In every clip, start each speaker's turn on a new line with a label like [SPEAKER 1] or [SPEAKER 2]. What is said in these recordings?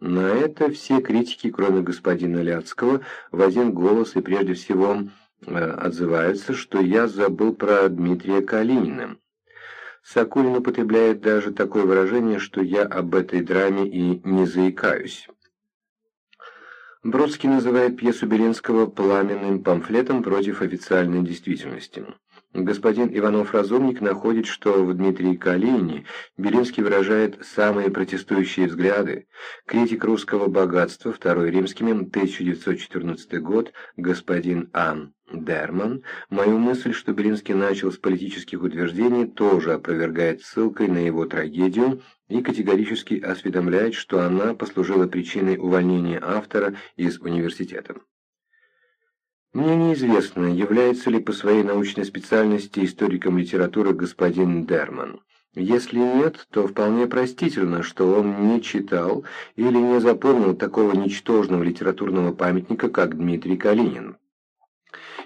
[SPEAKER 1] На это все критики, кроме господина Ляцкого, в один голос и прежде всего э, отзываются, что я забыл про Дмитрия Калинина. Сокулин употребляет даже такое выражение, что я об этой драме и не заикаюсь. Бродский называет пьесу Белинского пламенным памфлетом против официальной действительности. Господин Иванов-Разумник находит, что в Дмитрии Калинине Белинский выражает самые протестующие взгляды. Критик русского богатства, второй римскими, 1914 год, господин Ан. Дерман, мою мысль, что Белинский начал с политических утверждений, тоже опровергает ссылкой на его трагедию и категорически осведомляет, что она послужила причиной увольнения автора из университета. Мне неизвестно, является ли по своей научной специальности историком литературы господин Дерман. Если нет, то вполне простительно, что он не читал или не запомнил такого ничтожного литературного памятника, как Дмитрий Калинин.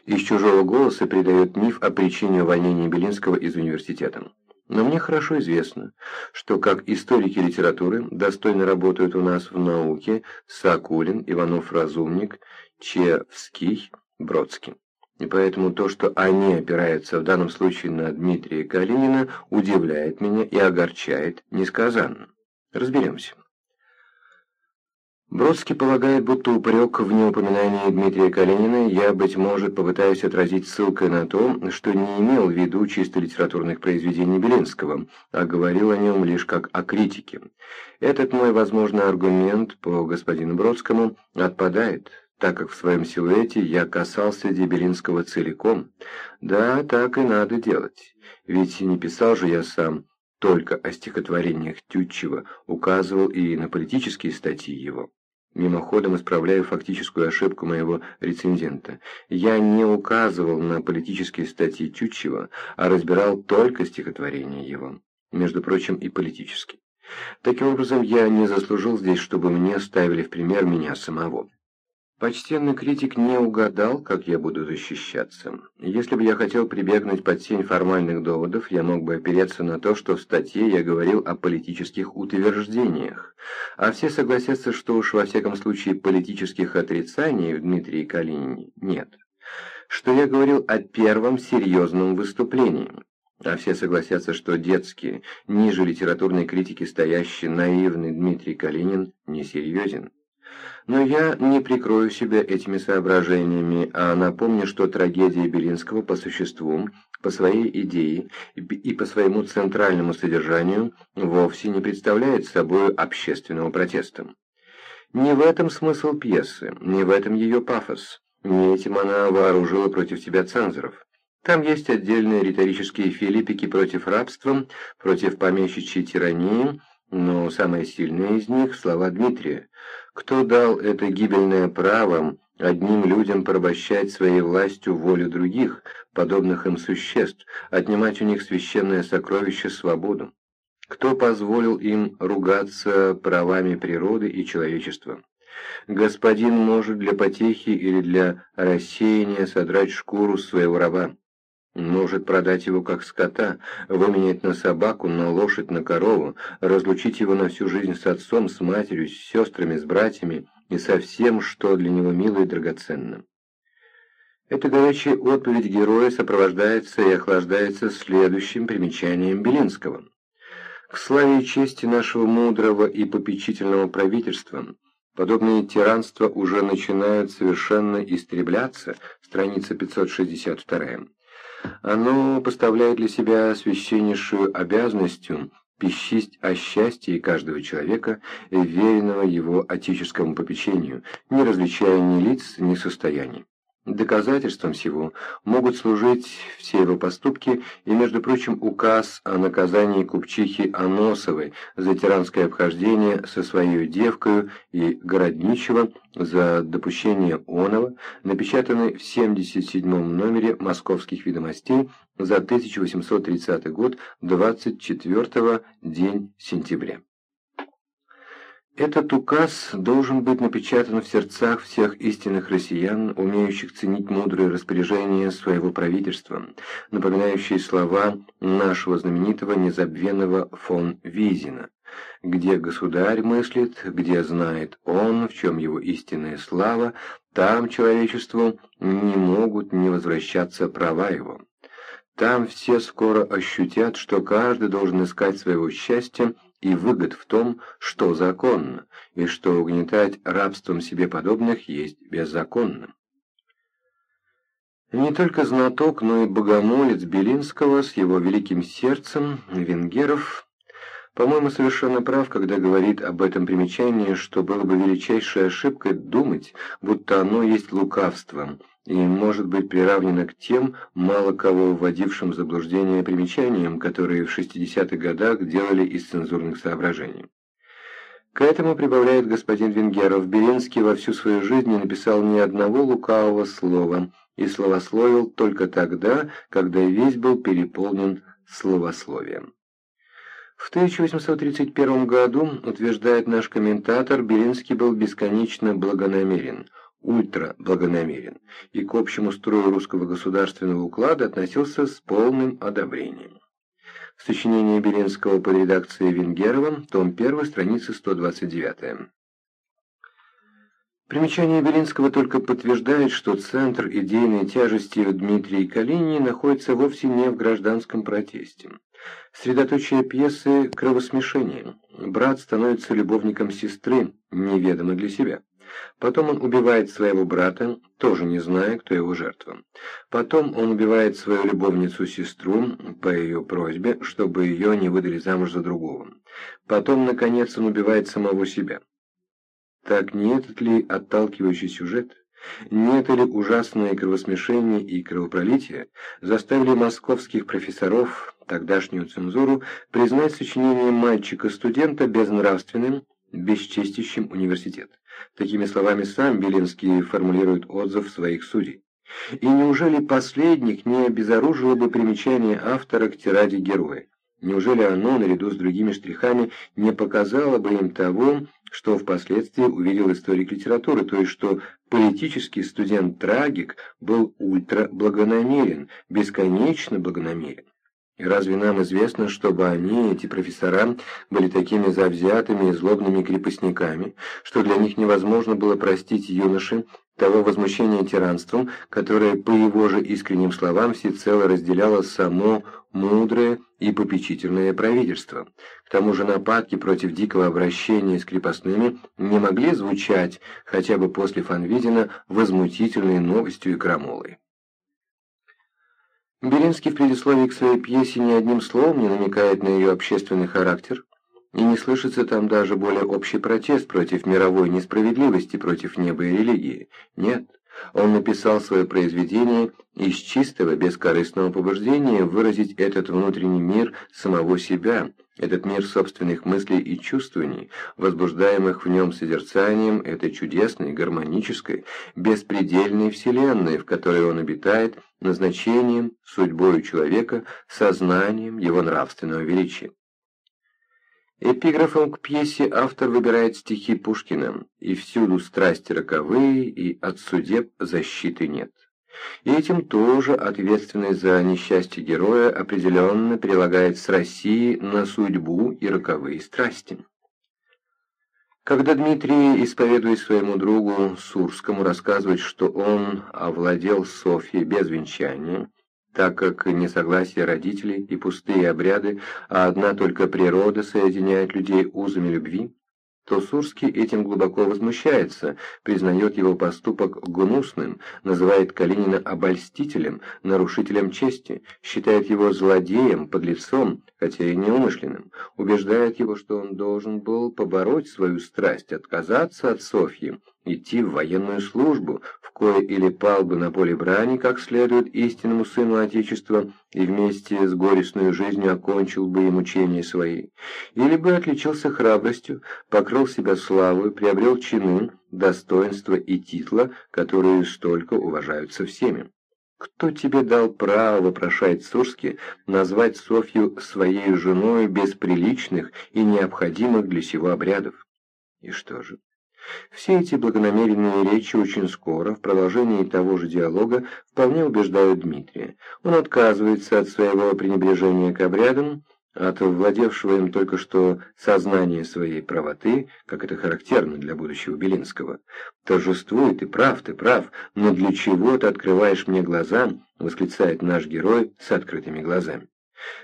[SPEAKER 1] Из чужого голоса придает миф о причине увольнения Белинского из университета. Но мне хорошо известно, что как историки литературы достойно работают у нас в науке Сакулин, Иванов-Разумник, Чевский, Бродским. И поэтому то, что они опираются в данном случае на Дмитрия Калинина, удивляет меня и огорчает несказанно. Разберемся. Бродский полагает, будто упрек в неупоминании Дмитрия Калинина я, быть может, попытаюсь отразить ссылкой на то, что не имел в виду чисто литературных произведений Белинского, а говорил о нем лишь как о критике. Этот мой возможный аргумент по господину Бродскому отпадает, так как в своем силуэте я касался Дебелинского целиком. Да, так и надо делать, ведь не писал же я сам только о стихотворениях Тютчева, указывал и на политические статьи его. Мимоходом исправляю фактическую ошибку моего рецензента. Я не указывал на политические статьи Тютчева, а разбирал только стихотворения его, между прочим, и политические. Таким образом, я не заслужил здесь, чтобы мне ставили в пример меня самого. Почтенный критик не угадал, как я буду защищаться. Если бы я хотел прибегнуть под сень формальных доводов, я мог бы опереться на то, что в статье я говорил о политических утверждениях. А все согласятся, что уж во всяком случае политических отрицаний в Дмитрии Калинине нет. Что я говорил о первом серьезном выступлении. А все согласятся, что детский, ниже литературной критики стоящий наивный Дмитрий Калинин несерьезен. Но я не прикрою себя этими соображениями, а напомню, что трагедия Белинского по существу, по своей идее и по своему центральному содержанию вовсе не представляет собой общественного протеста. Не в этом смысл пьесы, не в этом ее пафос, не этим она вооружила против тебя цензоров. Там есть отдельные риторические филиппики против рабства, против помещичьей тирании, но самое сильное из них – слова Дмитрия. Кто дал это гибельное право одним людям порабощать своей властью волю других, подобных им существ, отнимать у них священное сокровище свободу? Кто позволил им ругаться правами природы и человечества? Господин может для потехи или для рассеяния содрать шкуру своего раба. Может продать его как скота, выменять на собаку, на лошадь, на корову, разлучить его на всю жизнь с отцом, с матерью, с сестрами, с братьями и со всем, что для него мило и драгоценно. Эта горячая отповедь героя сопровождается и охлаждается следующим примечанием Белинского. К славе и чести нашего мудрого и попечительного правительства подобные тиранства уже начинают совершенно истребляться, страница 562 оно поставляет для себя священнейшую обязанностью пищить о счастье каждого человека, веренного его отеческому попечению, не различая ни лиц, ни состояний. Доказательством всего могут служить все его поступки и, между прочим, указ о наказании купчихи Аносовой за тиранское обхождение со своей девкою и Городничего за допущение онова, напечатанный в 77 номере «Московских ведомостей» за 1830 год, 24 день сентября. Этот указ должен быть напечатан в сердцах всех истинных россиян, умеющих ценить мудрые распоряжения своего правительства, напоминающие слова нашего знаменитого незабвенного фон Визина – Где государь мыслит, где знает он, в чем его истинная слава, там человечеству не могут не возвращаться права его. Там все скоро ощутят, что каждый должен искать своего счастья и выгод в том, что законно, и что угнетать рабством себе подобных есть беззаконно. Не только знаток, но и богомолец Белинского с его великим сердцем, Венгеров, по-моему, совершенно прав, когда говорит об этом примечании, что было бы величайшей ошибкой думать, будто оно есть лукавство, и может быть приравнено к тем, мало кого вводившим в заблуждение примечаниям, которые в 60-х годах делали из цензурных соображений. К этому прибавляет господин Венгеров, Беренский во всю свою жизнь не написал ни одного лукавого слова и словословил только тогда, когда весь был переполнен словословием. В 1831 году, утверждает наш комментатор, Беринский был бесконечно благонамерен – ультраблагонамерен и к общему строю русского государственного уклада относился с полным одобрением. Сочинение Белинского под редакцией Венгерова, том 1, страница 129. Примечание Белинского только подтверждает, что центр идейной тяжести в Дмитрии Калинине находится вовсе не в гражданском протесте. Средоточие пьесы – кровосмешение. Брат становится любовником сестры, неведомо для себя. Потом он убивает своего брата, тоже не зная, кто его жертва. Потом он убивает свою любовницу-сестру по ее просьбе, чтобы ее не выдали замуж за другого. Потом, наконец, он убивает самого себя. Так нет ли отталкивающий сюжет? Нет ли ужасное кровосмешение и кровопролитие заставили московских профессоров, тогдашнюю цензуру, признать сочинение мальчика-студента безнравственным, бесчестящим университет? Такими словами сам Белинский формулирует отзыв своих судей. И неужели последних не обезоружило бы примечание автора к тираде героя? Неужели оно, наряду с другими штрихами, не показало бы им того, что впоследствии увидел историк литературы, то есть что политический студент-трагик был ультраблагонамерен, бесконечно благонамерен? И разве нам известно, чтобы они, эти профессора, были такими завзятыми и злобными крепостниками, что для них невозможно было простить юноше того возмущения тиранством, которое, по его же искренним словам, всецело разделяло само мудрое и попечительное правительство. К тому же нападки против дикого обращения с крепостными не могли звучать, хотя бы после Фанвизина, возмутительной новостью и крамолой. Белинский в предисловии к своей пьесе ни одним словом не намекает на ее общественный характер, и не слышится там даже более общий протест против мировой несправедливости, против неба и религии. Нет, он написал свое произведение из чистого, бескорыстного побуждения выразить этот внутренний мир самого себя, этот мир собственных мыслей и чувствований, возбуждаемых в нем созерцанием этой чудесной, гармонической, беспредельной вселенной, в которой он обитает, назначением, судьбой человека, сознанием его нравственного величия. Эпиграфом к пьесе автор выбирает стихи Пушкина «И всюду страсти роковые, и от судеб защиты нет». И этим тоже ответственность за несчастье героя определенно прилагает с России на судьбу и роковые страсти. Когда Дмитрий, исповедуя своему другу Сурскому, рассказывает, что он овладел Софьей без венчания, так как несогласие родителей и пустые обряды, а одна только природа соединяет людей узами любви, то Сурский этим глубоко возмущается, признает его поступок гнусным, называет Калинина обольстителем, нарушителем чести, считает его злодеем, подлецом, хотя и неумышленным, убеждает его, что он должен был побороть свою страсть, отказаться от Софьи, идти в военную службу, в кое или пал бы на поле брани, как следует истинному сыну Отечества, и вместе с горестной жизнью окончил бы и мучения свои, или бы отличился храбростью, покрыл себя славой, приобрел чины, достоинства и титла, которые столько уважаются всеми. «Кто тебе дал право, — вопрошает Сурский, — назвать Софью своей женой без приличных и необходимых для сего обрядов?» И что же? Все эти благонамеренные речи очень скоро, в продолжении того же диалога, вполне убеждают Дмитрия. Он отказывается от своего пренебрежения к обрядам, от владевшего им только что сознания своей правоты, как это характерно для будущего Белинского. «Торжествуй, ты прав, ты прав, но для чего ты открываешь мне глаза?» — восклицает наш герой с открытыми глазами.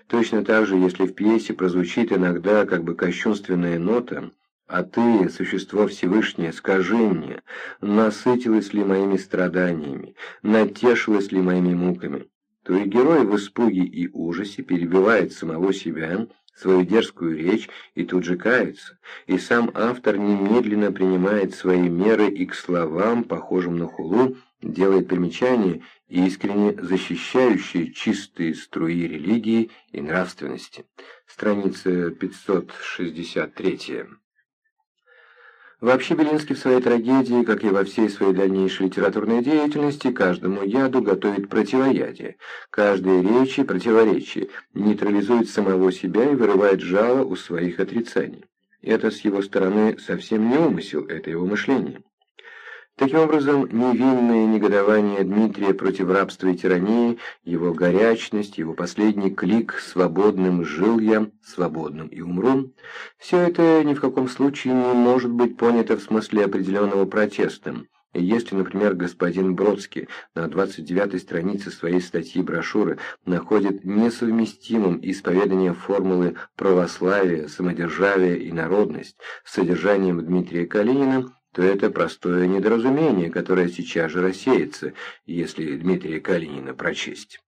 [SPEAKER 1] Точно так же, если в пьесе прозвучит иногда как бы кощунственная нота, «А ты, существо Всевышнее, скажи мне, насытилась ли моими страданиями, натешилась ли моими муками?» То и герой в испуге и ужасе перебивает самого себя, свою дерзкую речь и тут же кается, и сам автор немедленно принимает свои меры и к словам, похожим на хулу, делает примечания, искренне защищающие чистые струи религии и нравственности. Страница 563. Вообще Белинский в своей трагедии, как и во всей своей дальнейшей литературной деятельности, каждому яду готовит противоядие. Каждой речи противоречие, нейтрализует самого себя и вырывает жало у своих отрицаний. Это с его стороны совсем не умысел, это его мышление. Таким образом, невинное негодование Дмитрия против рабства и тирании, его горячность, его последний клик «свободным жил я, свободным и умру» – все это ни в каком случае не может быть понято в смысле определенного протеста. Если, например, господин Бродский на 29-й странице своей статьи-брошюры находит несовместимым исповедание формулы православия, самодержавия и народность с содержанием Дмитрия Калинина, то это простое недоразумение, которое сейчас же рассеется, если Дмитрия Калинина прочесть.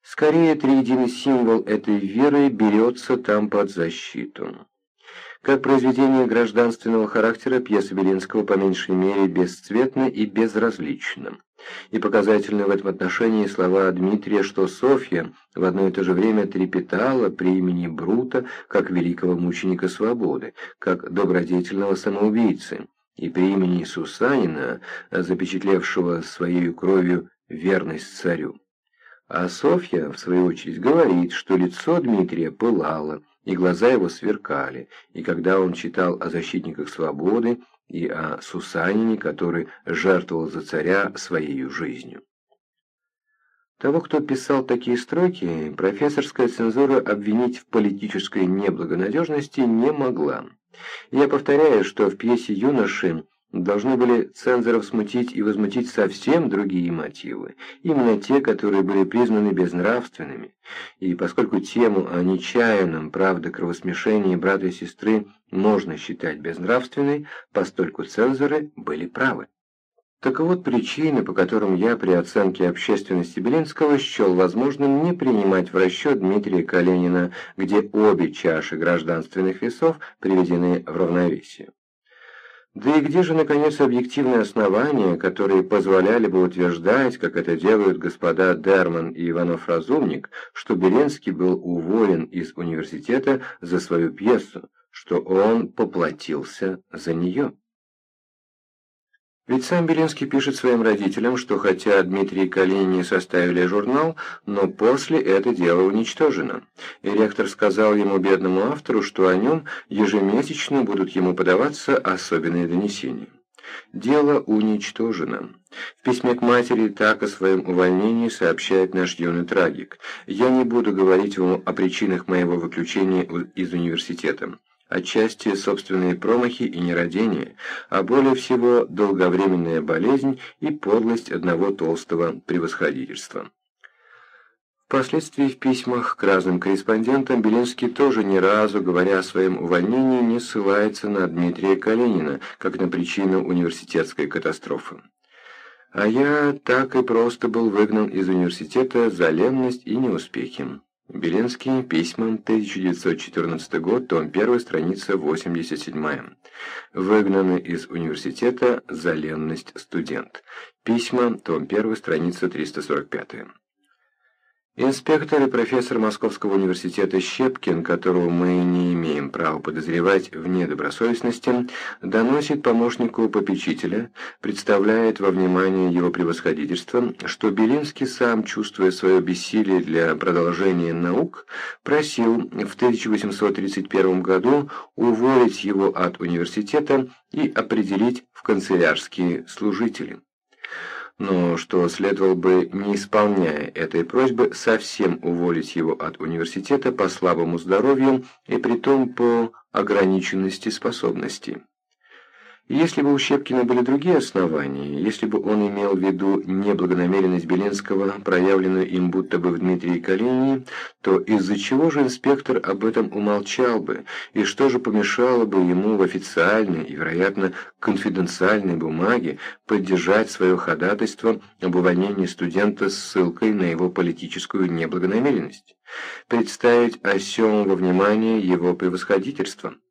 [SPEAKER 1] Скорее, триединый символ этой веры берется там под защиту. Как произведение гражданственного характера, пьеса Белинского по меньшей мере бесцветна и безразлична. И показательны в этом отношении слова Дмитрия, что Софья в одно и то же время трепетала при имени Брута как великого мученика свободы, как добродетельного самоубийцы, и при имени Сусанина, запечатлевшего своей кровью верность царю. А Софья, в свою очередь, говорит, что лицо Дмитрия пылало, и глаза его сверкали, и когда он читал о защитниках свободы, и о Сусанине, который жертвовал за царя своей жизнью. Того, кто писал такие строки, профессорская цензура обвинить в политической неблагонадежности не могла. Я повторяю, что в пьесе «Юноши» должны были цензоров смутить и возмутить совсем другие мотивы, именно те, которые были признаны безнравственными. И поскольку тему о нечаянном, правда, кровосмешении брата и сестры можно считать безнравственной, постольку цензоры были правы. Так вот причины, по которым я при оценке общественности Белинского счел возможным не принимать в расчет Дмитрия Калинина, где обе чаши гражданственных весов приведены в равновесие. Да и где же, наконец, объективные основания, которые позволяли бы утверждать, как это делают господа Дерман и Иванов-Разумник, что Белинский был уволен из университета за свою пьесу, что он поплатился за нее? Ведь сам Белинский пишет своим родителям, что хотя Дмитрий и Калинин не составили журнал, но после это дело уничтожено. И ректор сказал ему, бедному автору, что о нем ежемесячно будут ему подаваться особенные донесения. Дело уничтожено. В письме к матери так о своем увольнении сообщает наш юный трагик. «Я не буду говорить вам о причинах моего выключения из университета отчасти собственные промахи и нерадения, а более всего долговременная болезнь и подлость одного толстого превосходительства. Впоследствии в письмах к разным корреспондентам Белинский тоже ни разу, говоря о своем увольнении, не ссылается на Дмитрия Калинина, как на причину университетской катастрофы. А я так и просто был выгнан из университета за ленность и неуспехи. Белинский, письма, 1914 год, том 1, страница 87. Выгнаны из университета за ленность студент. Письма, том 1, страница 345. Инспектор и профессор Московского университета Щепкин, которого мы не имеем права подозревать в недобросовестности, доносит помощнику попечителя, представляет во внимание его превосходительства, что Белинский сам, чувствуя свое бессилие для продолжения наук, просил в 1831 году уволить его от университета и определить в канцелярские служители. Но что следовало бы, не исполняя этой просьбы, совсем уволить его от университета по слабому здоровью и притом по ограниченности способностей. Если бы у Щепкина были другие основания, если бы он имел в виду неблагонамеренность Белинского, проявленную им будто бы в Дмитрии Калинине, то из-за чего же инспектор об этом умолчал бы, и что же помешало бы ему в официальной и, вероятно, конфиденциальной бумаге поддержать свое ходатайство об увольнении студента с ссылкой на его политическую неблагонамеренность? Представить осем во внимание его превосходительства –